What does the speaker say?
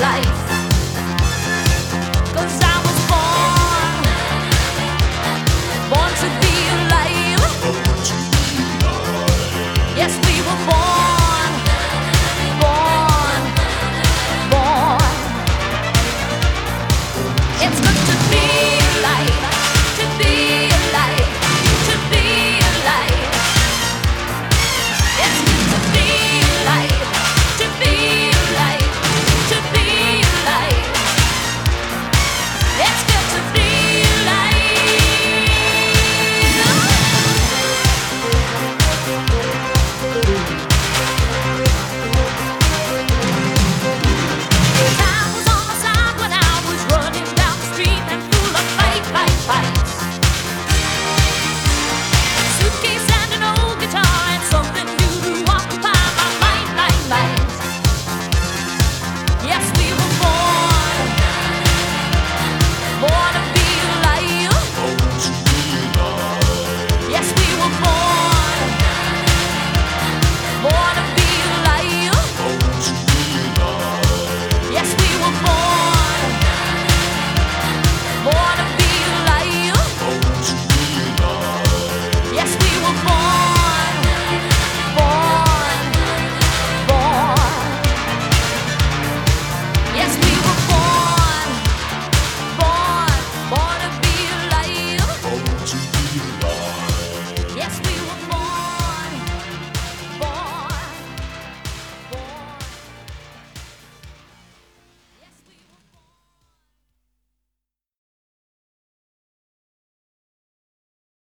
life.